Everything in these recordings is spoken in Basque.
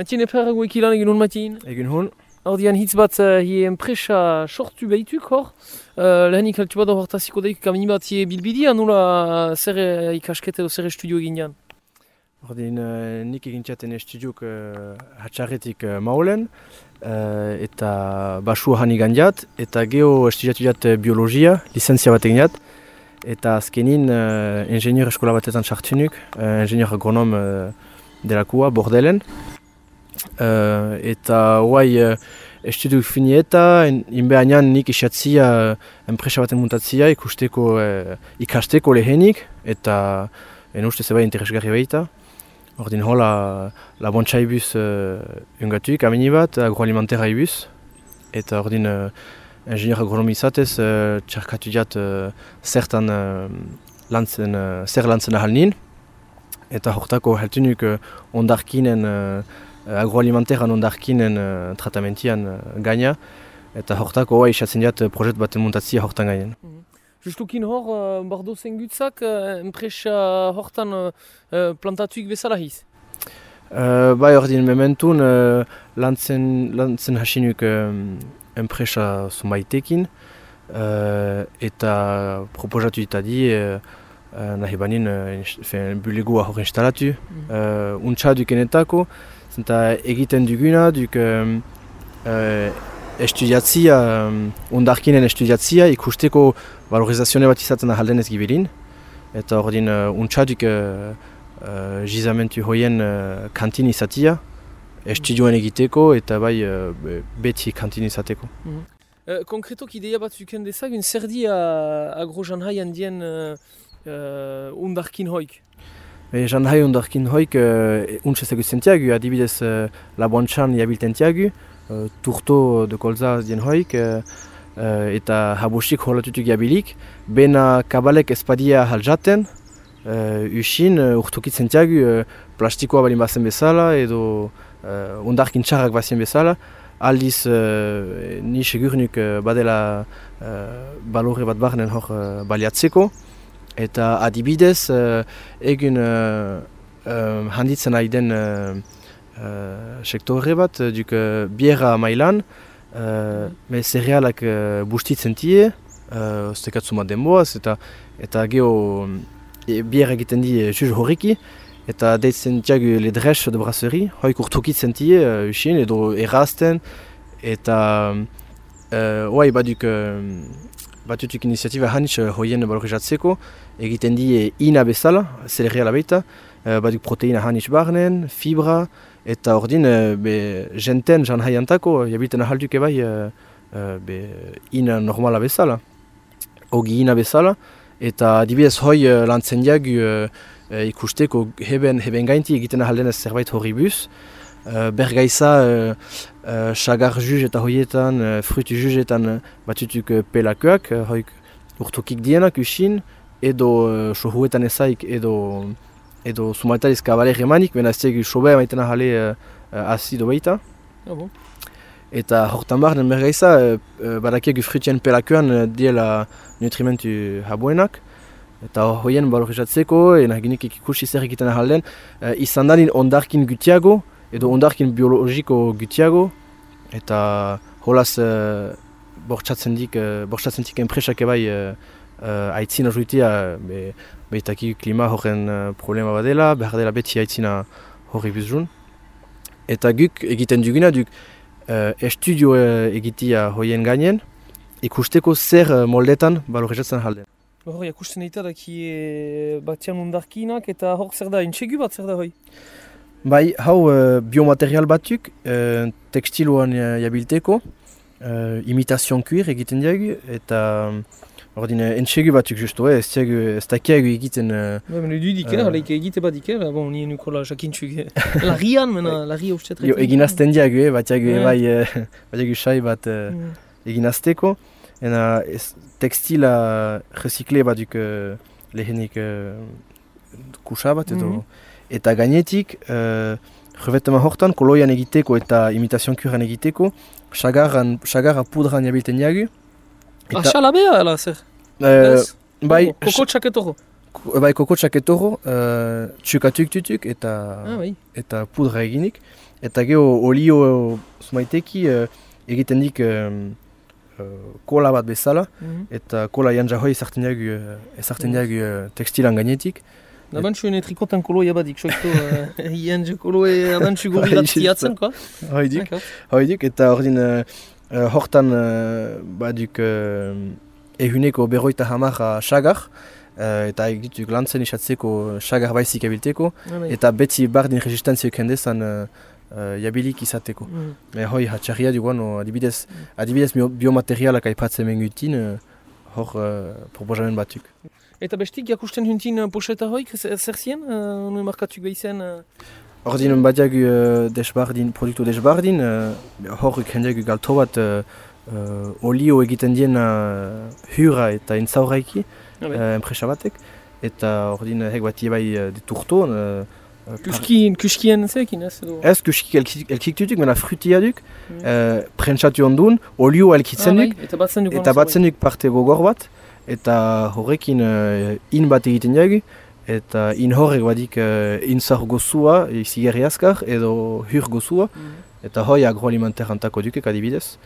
Matien eperrago ekilan egin hon Matien? Egin hon. Ordian hitz bat uh, hi enpresa sortu behituk hor. Uh, lehenik altu bat hortaziko daik kamini bat hi bilbidia nula zer uh, ikaskete edo zer estudio egin jan? Ordin uh, nik egin txaten estudiok uh, hatxarretik uh, maulen uh, eta basua hani gandiat eta geho estudiatu jat biologia, licentzia bat egin jat eta azkenin uh, ingenieur eskola batetan sartunuk, uh, ingenieur agronom uh, delakua, bordelen. Uh, eta hoai uh, estudiuk fini eta inbeanean nik isatzia uh, enpresa baten muntatzia ikusteko uh, ikasteko lehenik eta en uste zeba interesgarri baita. Ordin hola labontxa ibuz uh, ungatuik amini bat agroalimentera ibuz eta ordin uh, ingenieur agronomi izatez uh, txarkatu jat uh, zertan uh, lantzen, uh, zer lantzen ahal nien eta hortako heltunuk uh, ondarkinen uh, agroalimenteran ondarkinen uh, tratamentian uh, gaina eta hortako hoa isatzen diat projet baten muntatzia hortan gainen. Mm -hmm. Justukin hor, uh, Bardo Zengutzak, uh, enpresa hortan uh, uh, plantatuik bezala hiz? Uh, bai ordin mementun uh, lantzen, lantzen hasinuk um, enpresa zumaitekin uh, eta proposatu ditadi uh, uh, nahi banin uh, bulegua hor instalatu. Mm. Uh, Untsa dukenetako, zenta egiten duguna, duk um, uh, estudiatzia, um, ondarkinen estudiatzia, ikusteko valorizazione bat izaten ahalden ez gibelin. Eta hor din, uh, untsa duk uh, uh, gizamentu hoien uh, kantin izatia, estudioen egiteko eta bai uh, beti kantin izateko. Mm -hmm. uh, konkretok ideia bat zuken dezagun, zer di uh, agro-janhai handien uh, uh, undarkin hoik? E, janhai undarkin hoik uh, untsa zentiagu, adibidez uh, laboantxan jabilten tiagu, uh, turto de kolza dien hoik, uh, uh, eta habosik holatutuk jabilik, bena kabalek espadia haljaten, uh, usin uh, urtukitzen tiagu uh, plastikoa balin bazen bezala edo uh, undarkin txarrak bazien bezala, aldiz uh, ni segurnuk uh, badela uh, balore bat barnen hor uh, baliatzeko, eta adibidez uh, egin uh, uh, handitzen ari den uh, uh, sektore bat, duk uh, biera mailan, uh, me cerealak uh, bustitzen tie, uh, stekatzu denboaz, eta, eta geho e, biera egiten die juz horreki, eta deitzen tiagu le de brasserie, hoik urtukitzen tie, uh, usien, edo errazten, eta uh, oai baduk uh, batutuk iniziatiba hanitz uh, hoien valorizatzeko, egiten die ina bezala, zeleria baita, uh, baduk proteina hanitz barnen, fibra, eta ordin uh, be jenten jan haiantako, jabiten ahalduke bai be ina normala bezala, ogi ina bezala, eta adibidez hoi lantzen diagu uh, ikusteko heben, heben gainti egiten ahaldenez zerbait horri buz. Uh, bergaiza, uh, uh, sagar juz eta hoietan, uh, frutu juzetan uh, batutuk uh, pelakoak, uh, hoik urtukik dienak usin, edo uh, sohuetan ezaik, edo edo sumaltariz kabale remanik, bena ez tegu sobe maiten ahale uh, uh, azido baita. Ah, bon. Eta hortan behar den bergaiza, uh, uh, badakiak frutien pelakoan uh, diela nutrimentu habuenak eta hoien balorizatzeko, ena ginek ikusi zer egiten ahalden, uh, izan danin ondarkin gutiago, edo ondarkin biologiko gutiago, eta holaz uh, bortxatzen dik, uh, bortxatzen dik enpresak ebai uh, uh, aitzina juitia, be, behitaki klima horren uh, problema badela, behar dela beti aitzina horri bizun. Eta guk egiten duguna, duk uh, estudio uh, egitia hoien gainen, ikusteko zer uh, moldetan balorizatzen halden. Hor, jakusten eta daki e, batian undarkinak eta hor zer da, intxegu bat zer da hoi? Bai, hau uh, biomaterial batuk, uh, tekstiloan jabilteko, uh, imitazion kuir egiten diagu, eta hor dine entxegu batuk justu, eh, ez diagu, ez dakiagu egiten... Uh, ba, menu du diker, uh, egite bat diker, bon, nien nuko la jakintxuk, larrian, mena, larri hau Jo, egin azten diagu, eh, batiagu, yeah. bai, uh, batiagu xai bat uh, mm. egin azteko. Ena ez, tekstila recikle bat duk uh, lehenik uh, kusa bat edo. Mm Eta gainetik, uh, revetaman hortan, koloian egiteko eta imitazion kuran egiteko, sagarra pudran jabilten jagu. Ah, xalabea, ala, zer? Uh, bai, koko txaketoro. Bai, koko txaketoro, uh, txukatuk tutuk eta, ah, bai. eta pudra eginik. eta geho olio zumaiteki uh, egiten dik kola bat bezala, mhm. eta kola jantza hoi ezartzen diagu, ezartzen diagu tekstilan gainetik. Da bantzu ene trikotan kolo jabadik, soiko jantza kolo e abantzu gurri bat ziatzen, ko? Hoi dik, hoi dik, eta hori din hortan baduk ehuneko berroita hamarra sagar, eta egituk lantzen isatzeko sagar baizik abilteko, eta beti bardin resistentzio kendezan uh, jabilik izateko. Mm. E, hoi, hatxarria duguan, adibidez, mm. adibidez biomaterialak aipatzen mengutin, uh, hor uh, proposamen batuk. Eta bestik, jakusten huntin pocheta hoik, zer zien, uh, nuen markatuk behizen? Uh... Dinen badiagu uh, desbardin, produktu desbardin, uh, hor ikendiagu galto bat uh, uh, olio egiten dien uh, hura eta intzauraiki, uh, enpresa batek, eta hor dinen hek bat bai uh, diturto, uh, Kuskien, kuskien zekin ez edo? Ez kuskik elkik dutuk, mena frutia duk, mm. uh, prentsatu ondun, olio elkitzen ah, duk, bai, eta batzen duk parte gogor bat, eta horrekin uh, in bat egiten jagu, eta in horrek badik uh, inzar gozua, izigerri askar, edo hur gozua, mm. eta hoi agroalimenter antako dukek adibidez.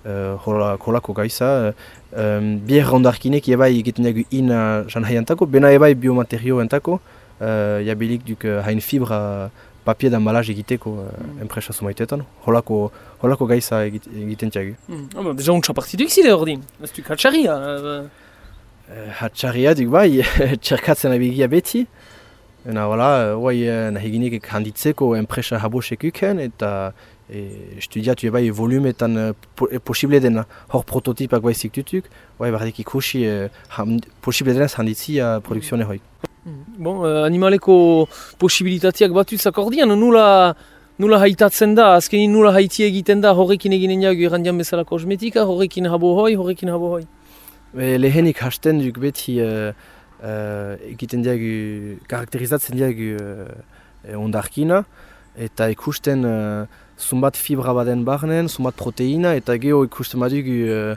Uh, holako gaiza, uh, um, bier rondarkinek ebai egiten jagu in uh, janhai antako, bena ebai biomaterio antako, uh, jabilik duk hain fibra papier d'emballage egiteko uh, mm. enpresa sumaitetan. Holako, holako gaiza egiten tiagu. Mm. Oh, ba, deja untsa partiduk zide ordin, ez duk hatxarria? Hatxarria duk bai, txerkatzen abigia beti. Ena, voilà, oai, nahi ginek handitzeko enpresa habosek uken, eta e, estudiatu ebai volumetan e, posible dena hor prototipak bai ziktutuk, oai, barrik ikusi e, posible denez handitzia produkzione hoi. Bon, uh, animaleko posibilitateak batuz akordian, nula, nula haitatzen da, azkenin nula haiti egiten da, horrekin eginen jagu errandian bezala kosmetika, horrekin habo hoi, horrekin habo hoi. E, lehenik hasten duk beti uh, uh, egiten diagu, karakterizatzen diagu uh, ondarkina, eta ikusten uh, zumbat fibra baden barnen, zumbat proteina, eta geho ikusten badugu uh,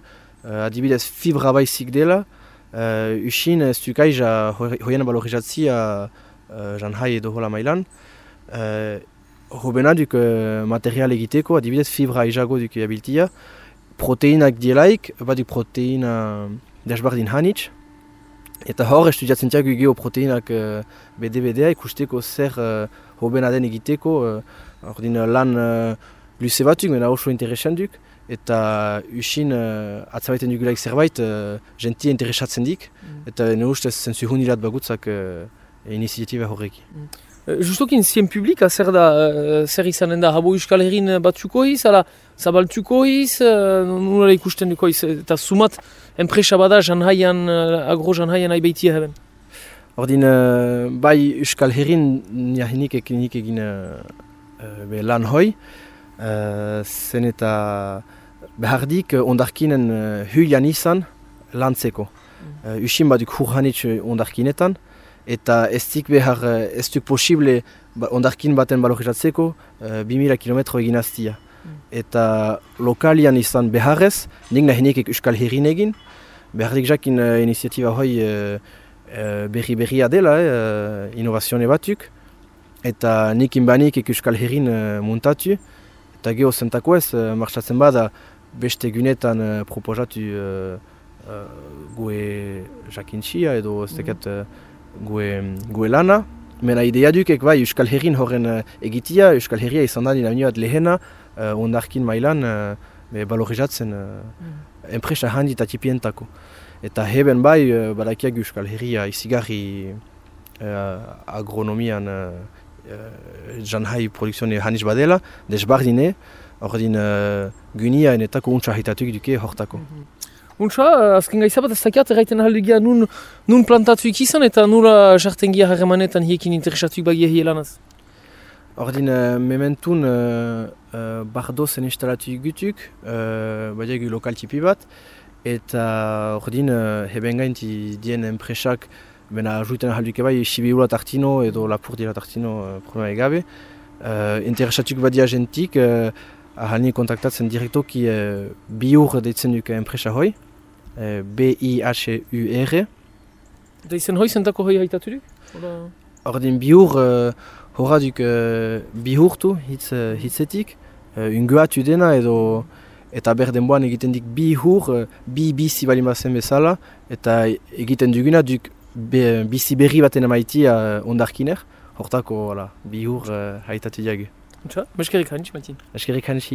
adibidez fibra baizik dela, Uh, usin ez duk aiza hoien valorizatzia uh, jan hai edo hola mailan. Uh, Hobena duk uh, material egiteko, adibidez fibra aizago duk abiltia. Proteinak dielaik, bat duk proteina desbardin hanitz. Eta hor estudiatzen tiago geo proteinak uh, BD-BDA ikusteko zer uh, hobena den egiteko. Uh, ordin lan uh, luze batuk, mena oso interesan duk eta usin uh, atzabaiten dugulaik zerbait uh, gentia interesatzen dik mm. eta ne ustez zenzu hunirat bagutzak uh, iniziatiba horreki. Mm. Uh, justokin zien publika zer da, uh, zer izanen da, habo euskal herrin batzuko iz, ala zabaltuko iz, uh, nula ikusten duko iz, eta sumat enpresa bada janhaian, uh, agro janhaian aibeitia heben. Ordin, bai euskal herrin niahinik ekinik egin uh, lan hoi, uh, zen eta behardik uh, ondarkinen uh, huilan izan lantzeko. Mm. Uh, usin baduk hurhanitz ondarkinetan, eta ez dik behar, ez duk posible ba, ondarkin baten balorizatzeko uh, 2000 kilometro egin aztia. Mm. Eta lokalian izan beharrez, nik nahi euskal herrin egin, behardik jakin uh, iniziatiba hoi uh, berri berria dela, uh, innovazione batuk, eta nik inbanik euskal herrin uh, muntatu, eta geho zentako ez, uh, marxatzen bada beste gunetan uh, proposatu uh, uh, gue jakintxia edo ez teket uh, gue, gue lana. Mena idea dukek bai Euskal Herrin horren uh, egitia, Euskal Herria izan da nina bat lehena uh, ondarkin mailan uh, balorizatzen uh, enpresa handi eta tipientako. Eta heben bai uh, badakiak Euskal Herria izigarri uh, agronomian uh, janhai produkzione haniz badela, desbardine, hor din uh, gunia enetako untsa haitatuk duke hortako. Mm -hmm. Untsa, azken gaiza bat ez dakiat erraiten ahaldugia nun, nun plantatuik izan eta nula jartengia harremanetan hiekin interesatuik bagia hielanaz? Hor din, uh, mementun uh, uh, bardozen instalatuik gutuk, uh, badiagu lokal tipi bat, eta hor din, uh, heben gainti dien enpresak Bena ajuiten ahalduke bai, Sibiula Tartino edo Lapur dira Tartino uh, problema egabe. Uh, interesatuk badia jentik, uh, ahalni kontaktatzen direktoki uh, biur deitzen duke enpresa hoi. Uh, B-I-H-U-R. Da izen hoi zentako hoi haitatu du? Ordin biur, uh, horra duk uh, bihurtu hitz, uh, hitzetik, uh, unguatu dena edo eta ber denboan egiten dik bi hur, uh, bi bizi bali mazen bezala, eta egiten duguna duk be, bizi berri baten amaitia uh, ondarkiner, hortako bi hur uh, haitatu diagu. Meskerik hanitz, Matin. Meskerik hanitz,